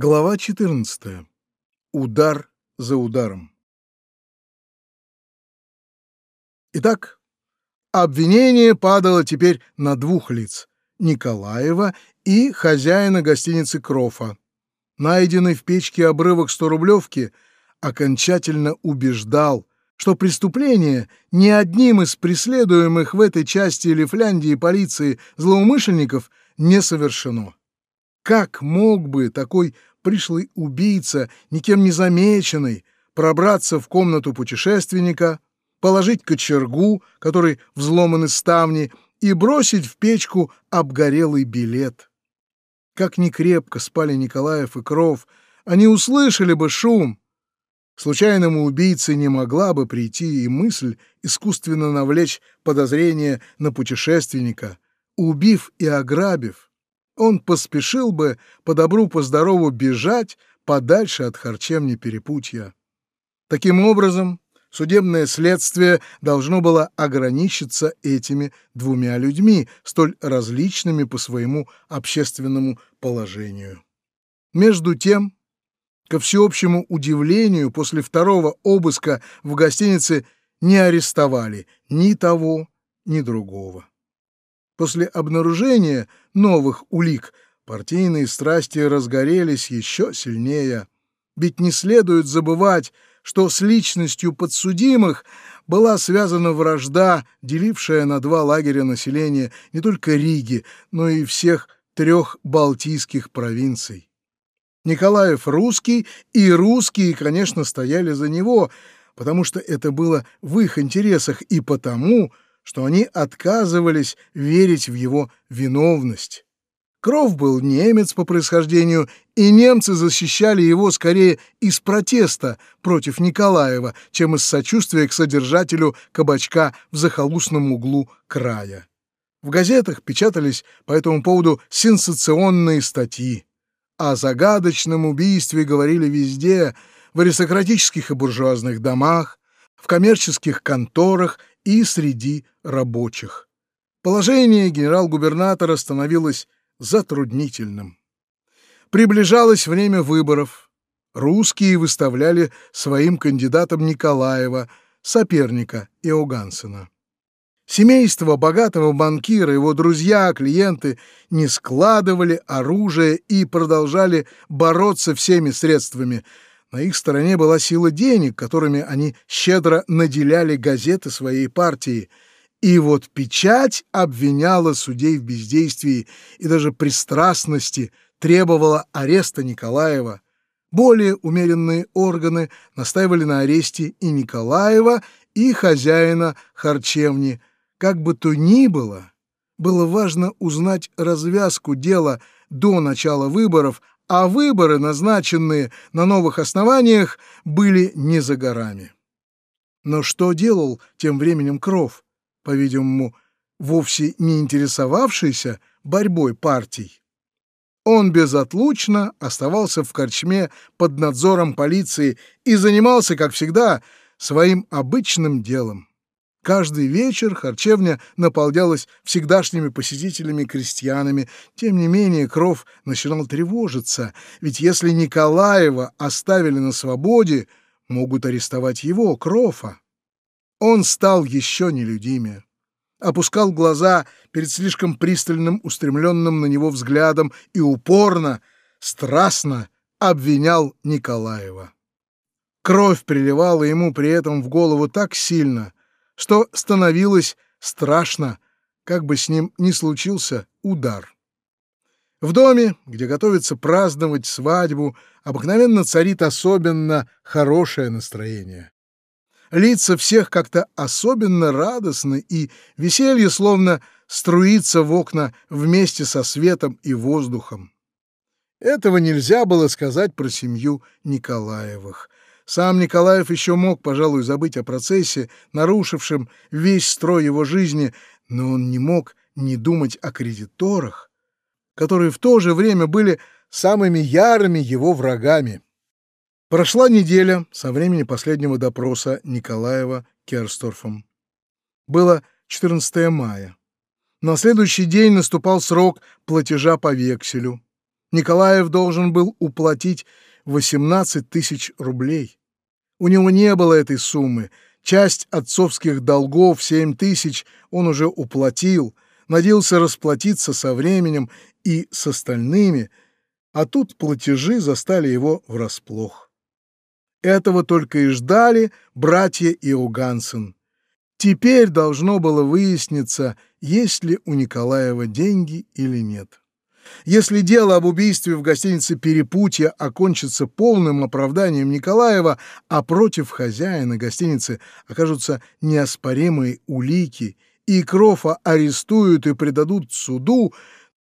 Глава 14. Удар за ударом. Итак, обвинение падало теперь на двух лиц — Николаева и хозяина гостиницы Крофа. Найденный в печке обрывок 100-рублевки окончательно убеждал, что преступление ни одним из преследуемых в этой части Лифляндии полиции злоумышленников не совершено. Как мог бы такой пришлый убийца, никем не замеченный, пробраться в комнату путешественника, положить кочергу, который взломаны ставни, и бросить в печку обгорелый билет? Как ни крепко спали Николаев и Кров, они услышали бы шум. Случайному убийце не могла бы прийти и мысль искусственно навлечь подозрение на путешественника, убив и ограбив он поспешил бы по добру, по здорову бежать подальше от харчевни перепутья. Таким образом, судебное следствие должно было ограничиться этими двумя людьми, столь различными по своему общественному положению. Между тем, ко всеобщему удивлению, после второго обыска в гостинице не арестовали ни того, ни другого. После обнаружения новых улик партийные страсти разгорелись еще сильнее. Ведь не следует забывать, что с личностью подсудимых была связана вражда, делившая на два лагеря населения не только Риги, но и всех трех балтийских провинций. Николаев русский, и русские, конечно, стояли за него, потому что это было в их интересах, и потому, что они отказывались верить в его виновность. Кров был немец по происхождению, и немцы защищали его скорее из протеста против Николаева, чем из сочувствия к содержателю кабачка в захолустном углу края. В газетах печатались по этому поводу сенсационные статьи. О загадочном убийстве говорили везде, в аристократических и буржуазных домах, в коммерческих конторах и среди рабочих. Положение генерал-губернатора становилось затруднительным. Приближалось время выборов. Русские выставляли своим кандидатом Николаева, соперника Иогансена. Семейство богатого банкира, его друзья, клиенты не складывали оружие и продолжали бороться всеми средствами – на их стороне была сила денег, которыми они щедро наделяли газеты своей партии. И вот печать обвиняла судей в бездействии и даже пристрастности, требовала ареста Николаева. Более умеренные органы настаивали на аресте и Николаева, и хозяина харчевни. Как бы то ни было, было важно узнать развязку дела до начала выборов, а выборы, назначенные на новых основаниях, были не за горами. Но что делал тем временем Кров, по-видимому, вовсе не интересовавшийся борьбой партий? Он безотлучно оставался в корчме под надзором полиции и занимался, как всегда, своим обычным делом. Каждый вечер харчевня наполнялась всегдашними посетителями-крестьянами. Тем не менее, Кров начинал тревожиться, ведь если Николаева оставили на свободе, могут арестовать его, Крофа. Он стал еще нелюдимее. Опускал глаза перед слишком пристальным, устремленным на него взглядом и упорно, страстно обвинял Николаева. Кровь приливала ему при этом в голову так сильно — что становилось страшно, как бы с ним ни случился удар. В доме, где готовится праздновать свадьбу, обыкновенно царит особенно хорошее настроение. Лица всех как-то особенно радостны, и веселье словно струится в окна вместе со светом и воздухом. Этого нельзя было сказать про семью Николаевых. Сам Николаев еще мог, пожалуй, забыть о процессе, нарушившем весь строй его жизни, но он не мог не думать о кредиторах, которые в то же время были самыми ярыми его врагами. Прошла неделя со времени последнего допроса Николаева Керсторфом. Было 14 мая. На следующий день наступал срок платежа по векселю. Николаев должен был уплатить 18 тысяч рублей. У него не было этой суммы. Часть отцовских долгов, 7 тысяч, он уже уплатил, надеялся расплатиться со временем и с остальными, а тут платежи застали его врасплох. Этого только и ждали братья Иогансен. Теперь должно было выясниться, есть ли у Николаева деньги или нет. Если дело об убийстве в гостинице «Перепутье» окончится полным оправданием Николаева, а против хозяина гостиницы окажутся неоспоримые улики, и Крофа арестуют и предадут суду,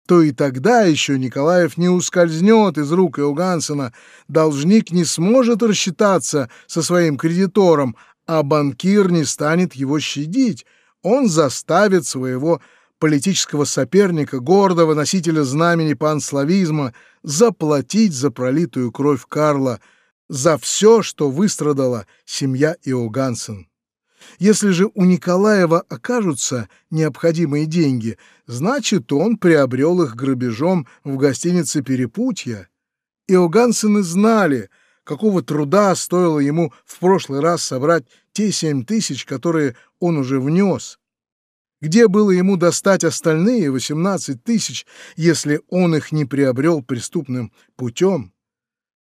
то и тогда еще Николаев не ускользнет из рук Иогансена, должник не сможет рассчитаться со своим кредитором, а банкир не станет его щадить, он заставит своего политического соперника, гордого носителя знамени панславизма, заплатить за пролитую кровь Карла, за все, что выстрадала семья Иогансен. Если же у Николаева окажутся необходимые деньги, значит, он приобрел их грабежом в гостинице «Перепутья». Иогансены знали, какого труда стоило ему в прошлый раз собрать те семь тысяч, которые он уже внес. Где было ему достать остальные 18 тысяч, если он их не приобрел преступным путем?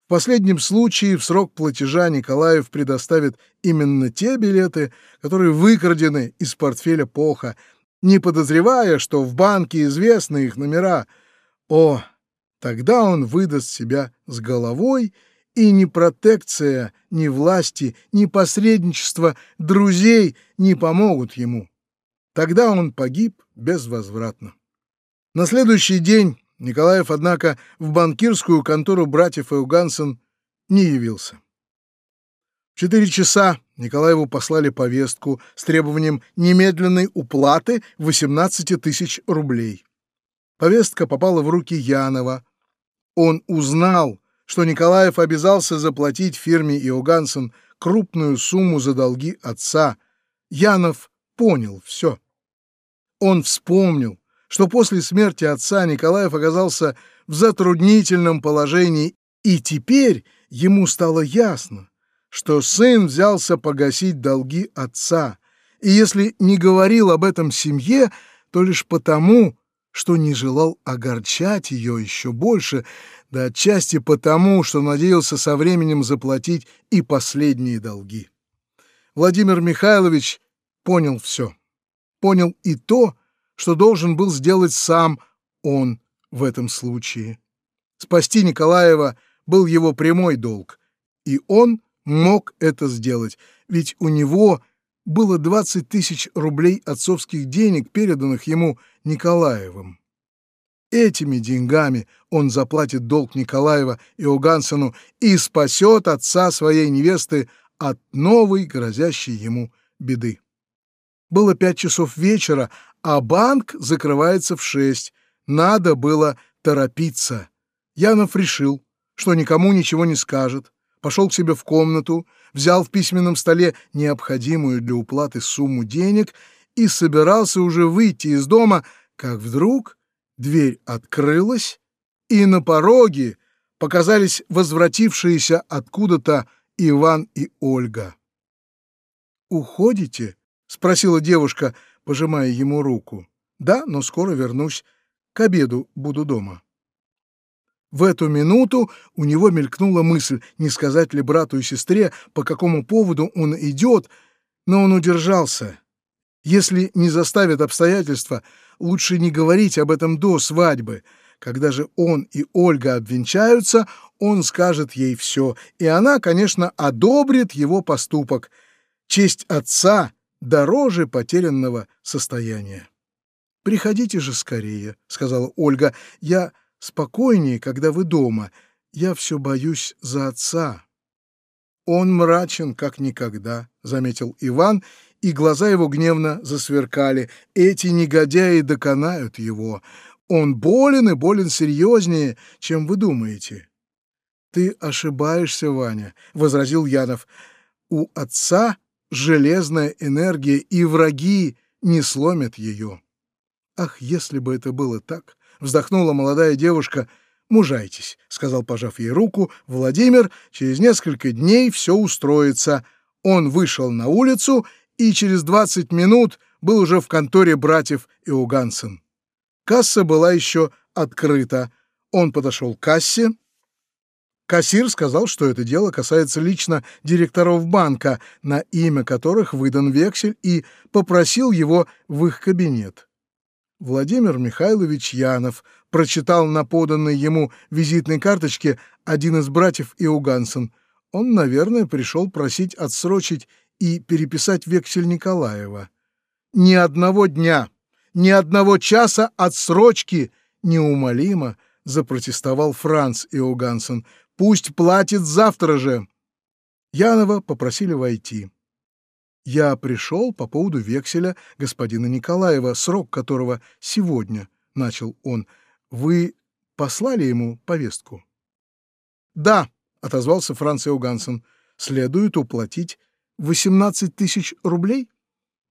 В последнем случае в срок платежа Николаев предоставит именно те билеты, которые выкрадены из портфеля Поха, не подозревая, что в банке известны их номера. О, тогда он выдаст себя с головой, и ни протекция, ни власти, ни посредничество друзей не помогут ему. Тогда он погиб безвозвратно. На следующий день Николаев, однако, в банкирскую контору братьев Эугансен не явился. В четыре часа Николаеву послали повестку с требованием немедленной уплаты 18 тысяч рублей. Повестка попала в руки Янова. Он узнал, что Николаев обязался заплатить фирме Иогансен крупную сумму за долги отца. Янов понял все. Он вспомнил, что после смерти отца Николаев оказался в затруднительном положении, и теперь ему стало ясно, что сын взялся погасить долги отца, и если не говорил об этом семье, то лишь потому, что не желал огорчать ее еще больше, да отчасти потому, что надеялся со временем заплатить и последние долги. Владимир Михайлович понял все понял и то, что должен был сделать сам он в этом случае. Спасти Николаева был его прямой долг, и он мог это сделать, ведь у него было 20 тысяч рублей отцовских денег, переданных ему Николаевым. Этими деньгами он заплатит долг Николаева и Огансену и спасет отца своей невесты от новой грозящей ему беды. Было пять часов вечера, а банк закрывается в шесть. Надо было торопиться. Янов решил, что никому ничего не скажет, пошел к себе в комнату, взял в письменном столе необходимую для уплаты сумму денег и собирался уже выйти из дома, как вдруг дверь открылась, и на пороге показались возвратившиеся откуда-то Иван и Ольга. «Уходите?» — спросила девушка, пожимая ему руку. «Да, но скоро вернусь. К обеду буду дома». В эту минуту у него мелькнула мысль, не сказать ли брату и сестре, по какому поводу он идет, но он удержался. Если не заставят обстоятельства, лучше не говорить об этом до свадьбы. Когда же он и Ольга обвенчаются, он скажет ей все, и она, конечно, одобрит его поступок. Честь отца дороже потерянного состояния. «Приходите же скорее», — сказала Ольга. «Я спокойнее, когда вы дома. Я все боюсь за отца». «Он мрачен, как никогда», — заметил Иван, и глаза его гневно засверкали. «Эти негодяи доконают его. Он болен и болен серьезнее, чем вы думаете». «Ты ошибаешься, Ваня», — возразил Янов. «У отца железная энергия, и враги не сломят ее. Ах, если бы это было так, вздохнула молодая девушка, мужайтесь», — сказал, пожав ей руку, Владимир, «через несколько дней все устроится». Он вышел на улицу и через 20 минут был уже в конторе братьев Иогансен. Касса была еще открыта. Он подошел к кассе. Кассир сказал, что это дело касается лично директоров банка, на имя которых выдан вексель, и попросил его в их кабинет. Владимир Михайлович Янов прочитал на поданной ему визитной карточке один из братьев Иогансон. Он, наверное, пришел просить отсрочить и переписать вексель Николаева. Ни одного дня, ни одного часа отсрочки неумолимо запротестовал Франц Иогансон. Пусть платит завтра же. Янова попросили войти. Я пришел по поводу векселя господина Николаева, срок которого сегодня, — начал он. Вы послали ему повестку? Да, — отозвался Франц Иогансен. Следует уплатить 18 тысяч рублей?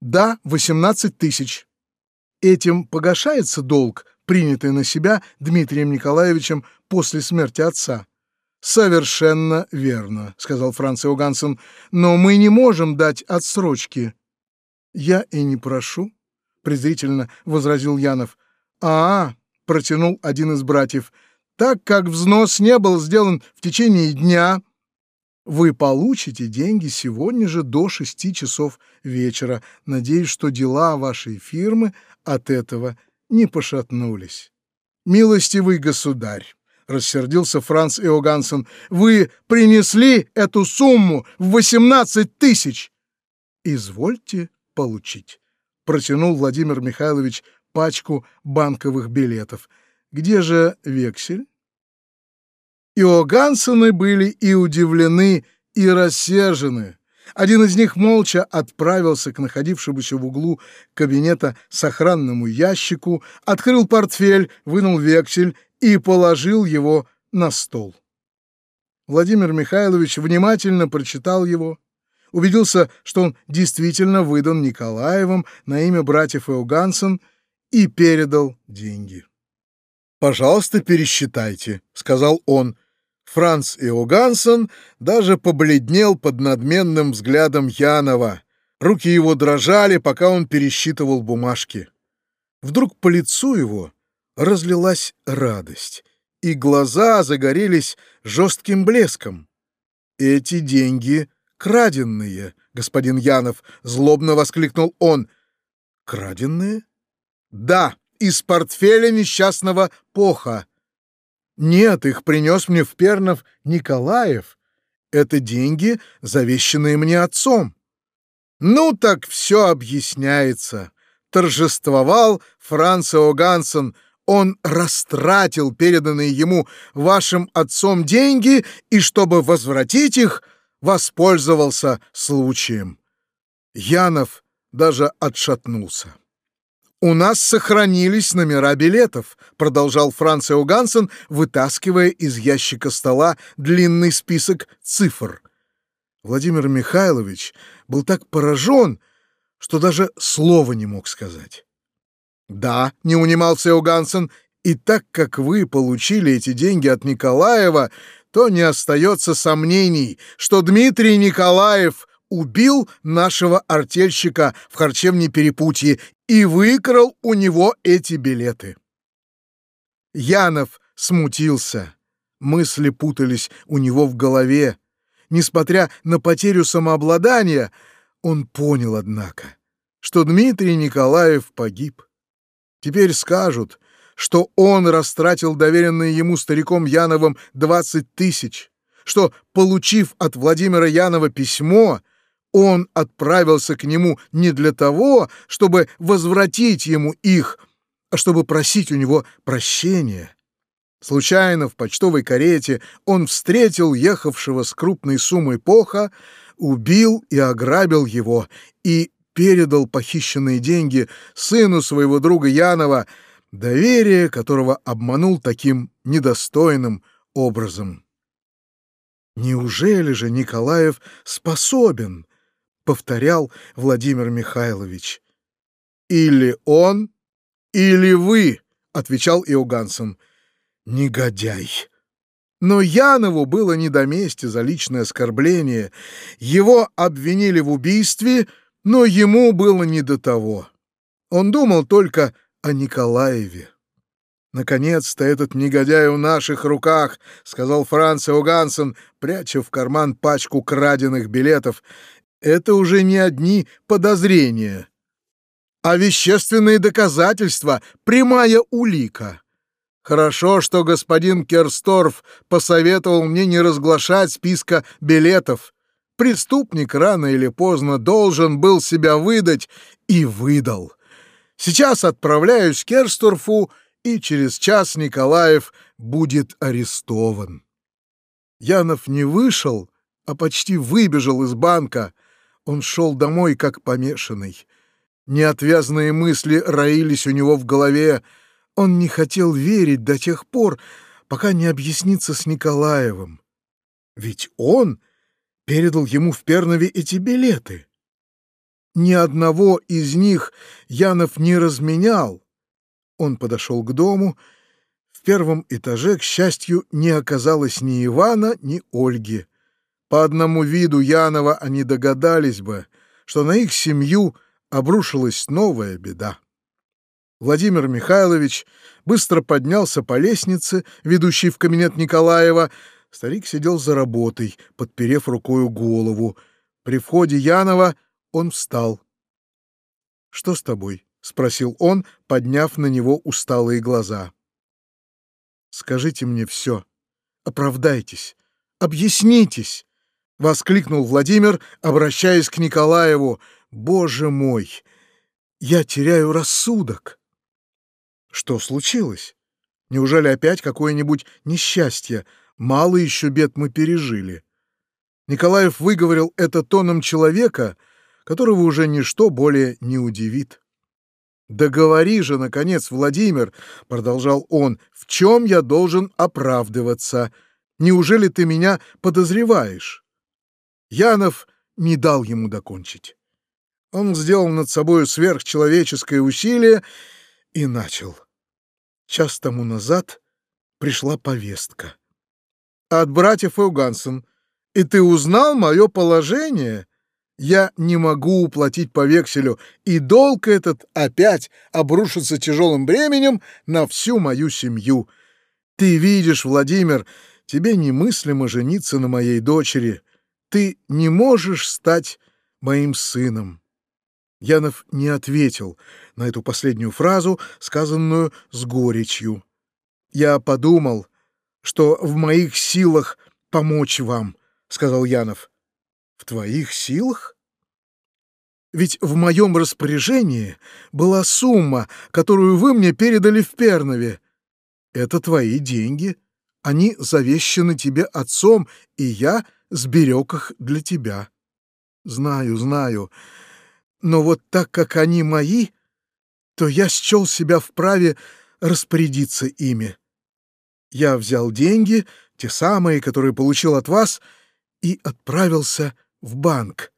Да, 18 тысяч. Этим погашается долг, принятый на себя Дмитрием Николаевичем после смерти отца. «Совершенно верно», — сказал Франц Иогансен, — «но мы не можем дать отсрочки». «Я и не прошу», — презрительно возразил Янов. «А, -а — протянул один из братьев, — так как взнос не был сделан в течение дня, вы получите деньги сегодня же до шести часов вечера. Надеюсь, что дела вашей фирмы от этого не пошатнулись. Милостивый государь, — рассердился Франц Иогансен, — вы принесли эту сумму в восемнадцать тысяч. Извольте получить, — протянул Владимир Михайлович пачку банковых билетов. Где же вексель? Иогансены были и удивлены, и рассержены. Один из них молча отправился к находившемуся в углу кабинета сохранному ящику, открыл портфель, вынул вексель и положил его на стол. Владимир Михайлович внимательно прочитал его, убедился, что он действительно выдан Николаевым на имя братьев Иогансен и передал деньги. «Пожалуйста, пересчитайте», — сказал он. Франц Иогансен даже побледнел под надменным взглядом Янова. Руки его дрожали, пока он пересчитывал бумажки. Вдруг по лицу его разлилась радость, и глаза загорелись жестким блеском. «Эти деньги краденные, господин Янов!» — злобно воскликнул он. «Краденные?» «Да, из портфеля несчастного Поха. Нет, их принес мне в Пернов Николаев. Это деньги, завещанные мне отцом. Ну так все объясняется. Торжествовал Франц О'Гансен, он растратил переданные ему вашим отцом деньги и, чтобы возвратить их, воспользовался случаем. Янов даже отшатнулся. «У нас сохранились номера билетов», — продолжал Франц Иогансен, вытаскивая из ящика стола длинный список цифр. Владимир Михайлович был так поражен, что даже слова не мог сказать. «Да», — не унимался Иогансен, «и так как вы получили эти деньги от Николаева, то не остается сомнений, что Дмитрий Николаев убил нашего артельщика в харчевне Перепутье и выкрал у него эти билеты. Янов смутился. Мысли путались у него в голове. Несмотря на потерю самообладания, он понял, однако, что Дмитрий Николаев погиб. Теперь скажут, что он растратил доверенные ему стариком Яновым 20 тысяч, что, получив от Владимира Янова письмо, он отправился к нему не для того, чтобы возвратить ему их, а чтобы просить у него прощения. Случайно в почтовой карете он встретил ехавшего с крупной суммой поха, убил и ограбил его и передал похищенные деньги сыну своего друга Янова, доверие которого обманул таким недостойным образом. Неужели же Николаев способен — повторял Владимир Михайлович. «Или он, или вы», — отвечал Иогансон. негодяй. Но Янову было не до мести за личное оскорбление. Его обвинили в убийстве, но ему было не до того. Он думал только о Николаеве. «Наконец-то этот негодяй в наших руках», — сказал Франц Иогансен, пряча в карман пачку краденных билетов. «Это уже не одни подозрения, а вещественные доказательства, прямая улика». Хорошо, что господин Керсторф посоветовал мне не разглашать списка билетов. Преступник рано или поздно должен был себя выдать и выдал. Сейчас отправляюсь к Керсторфу, и через час Николаев будет арестован. Янов не вышел, а почти выбежал из банка. Он шел домой как помешанный. Неотвязные мысли роились у него в голове, он не хотел верить до тех пор, пока не объяснится с Николаевым. Ведь он передал ему в Пернове эти билеты. Ни одного из них Янов не разменял. Он подошел к дому. В первом этаже, к счастью, не оказалось ни Ивана, ни Ольги. По одному виду Янова они догадались бы, что на их семью обрушилась новая беда. Владимир Михайлович быстро поднялся по лестнице, ведущей в кабинет Николаева. Старик сидел за работой, подперев рукою голову. При входе Янова он встал. «Что с тобой?» — спросил он, подняв на него усталые глаза. «Скажите мне все. Оправдайтесь. Объяснитесь!» — воскликнул Владимир, обращаясь к Николаеву. «Боже мой! Я теряю рассудок!» Что случилось? Неужели опять какое-нибудь несчастье? Мало еще бед мы пережили. Николаев выговорил это тоном человека, которого уже ничто более не удивит. «Да же, наконец, Владимир!» — продолжал он. «В чем я должен оправдываться? Неужели ты меня подозреваешь?» Янов не дал ему докончить. Он сделал над собой сверхчеловеческое усилие и начал. Час тому назад пришла повестка. От братьев Эугансен. И ты узнал мое положение? Я не могу уплатить по векселю, и долг этот опять обрушится тяжелым бременем на всю мою семью. Ты видишь, Владимир, тебе немыслимо жениться на моей дочери. Ты не можешь стать моим сыном. Янов не ответил на эту последнюю фразу, сказанную с горечью. «Я подумал, что в моих силах помочь вам», — сказал Янов. «В твоих силах?» Ведь в моем распоряжении была сумма, которую вы мне передали в Пернове. Это твои деньги. Они завещаны тебе отцом, и я сберег их для тебя. Знаю, знаю. Но вот так как они мои, то я счел себя вправе распорядиться ими. Я взял деньги, те самые, которые получил от вас, и отправился в банк.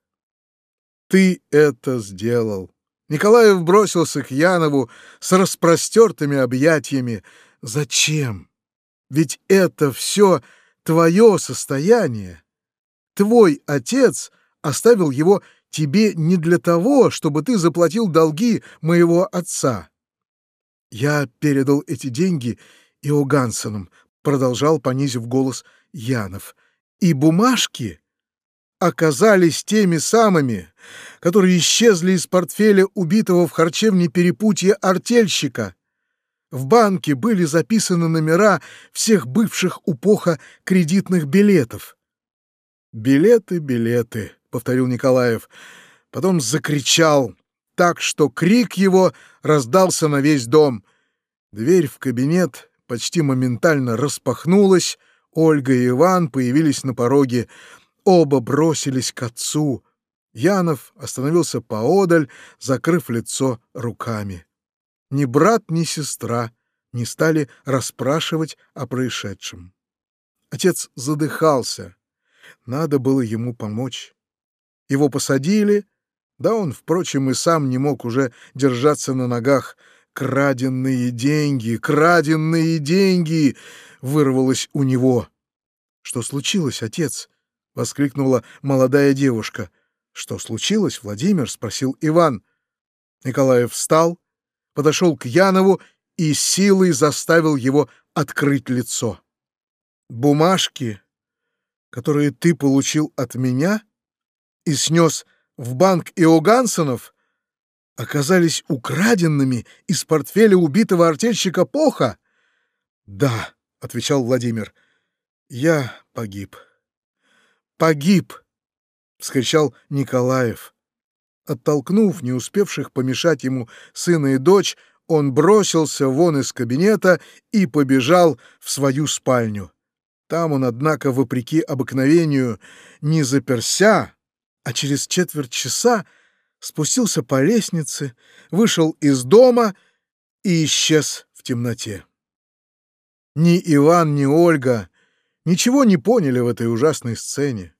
Ты это сделал. Николаев бросился к Янову с распростертыми объятиями. Зачем? Ведь это все твое состояние. Твой отец оставил его тебе не для того, чтобы ты заплатил долги моего отца. Я передал эти деньги Иогансенам, продолжал, понизив голос Янов. И бумажки оказались теми самыми, которые исчезли из портфеля убитого в харчевне перепутья артельщика. В банке были записаны номера всех бывших у Поха кредитных билетов. Билеты, билеты повторил Николаев. Потом закричал так, что крик его раздался на весь дом. Дверь в кабинет почти моментально распахнулась, Ольга и Иван появились на пороге. Оба бросились к отцу. Янов остановился поодаль, закрыв лицо руками. Ни брат, ни сестра не стали расспрашивать о происшедшем. Отец задыхался. Надо было ему помочь. Его посадили, да он, впрочем, и сам не мог уже держаться на ногах. Краденные деньги, краденные деньги! Вырвалось у него. Что случилось, отец? воскликнула молодая девушка. Что случилось, Владимир? спросил Иван. Николаев встал, подошел к Янову и силой заставил его открыть лицо. Бумажки, которые ты получил от меня и снес в банк Иогансонов, оказались украденными из портфеля убитого артельщика Поха? Да, отвечал Владимир. Я погиб. Погиб, вскричал Николаев. Оттолкнув не успевших помешать ему сына и дочь, он бросился вон из кабинета и побежал в свою спальню. Там он, однако, вопреки обыкновению, не заперся, а через четверть часа спустился по лестнице, вышел из дома и исчез в темноте. Ни Иван, ни Ольга ничего не поняли в этой ужасной сцене.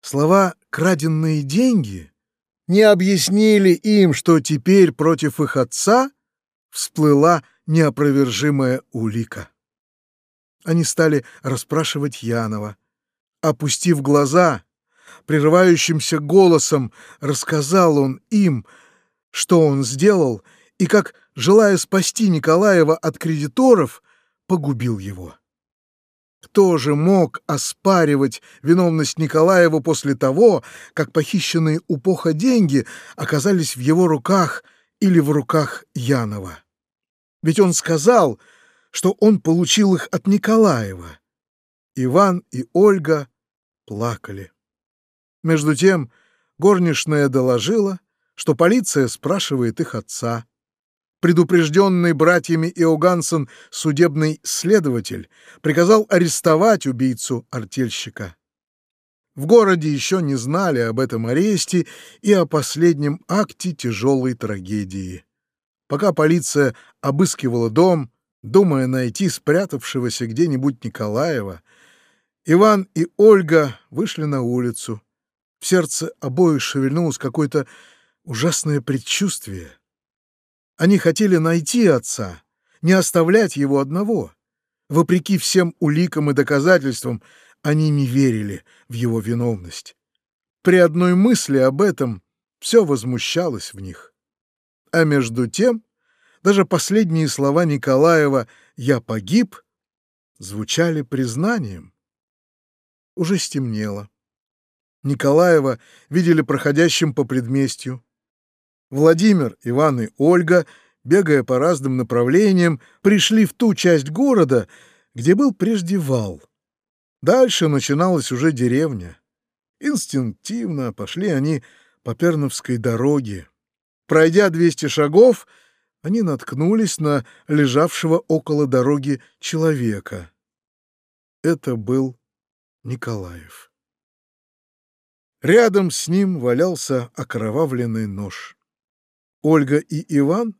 Слова «краденные деньги» не объяснили им, что теперь против их отца всплыла неопровержимая улика. Они стали расспрашивать Янова. Опустив глаза, прерывающимся голосом рассказал он им, что он сделал и как, желая спасти Николаева от кредиторов, погубил его. Кто же мог оспаривать виновность Николаева после того, как похищенные у Поха деньги оказались в его руках или в руках Янова? Ведь он сказал, что он получил их от Николаева. Иван и Ольга плакали. Между тем горничная доложила, что полиция спрашивает их отца. Предупрежденный братьями Иогансон судебный следователь приказал арестовать убийцу-артельщика. В городе еще не знали об этом аресте и о последнем акте тяжелой трагедии. Пока полиция обыскивала дом, думая найти спрятавшегося где-нибудь Николаева, Иван и Ольга вышли на улицу. В сердце обоих шевельнулось какое-то ужасное предчувствие. Они хотели найти отца, не оставлять его одного. Вопреки всем уликам и доказательствам, они не верили в его виновность. При одной мысли об этом все возмущалось в них. А между тем даже последние слова Николаева «я погиб» звучали признанием. Уже стемнело. Николаева видели проходящим по предместью. Владимир, Иван и Ольга, бегая по разным направлениям, пришли в ту часть города, где был прежде вал. Дальше начиналась уже деревня. Инстинктивно пошли они по Перновской дороге. Пройдя 200 шагов, они наткнулись на лежавшего около дороги человека. Это был Николаев. Рядом с ним валялся окровавленный нож. Ольга и Иван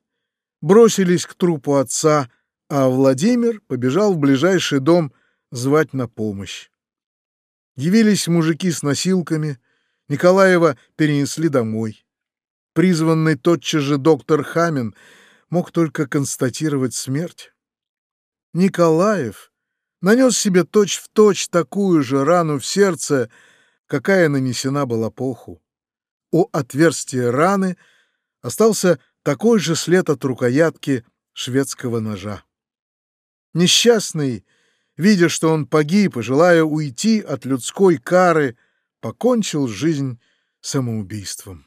бросились к трупу отца, а Владимир побежал в ближайший дом звать на помощь. Явились мужики с носилками, Николаева перенесли домой. Призванный тотчас же доктор Хамин — мог только констатировать смерть. Николаев нанес себе точь-в-точь точь такую же рану в сердце, какая нанесена была Поху. У отверстия раны остался такой же след от рукоятки шведского ножа. Несчастный, видя, что он погиб и желая уйти от людской кары, покончил жизнь самоубийством.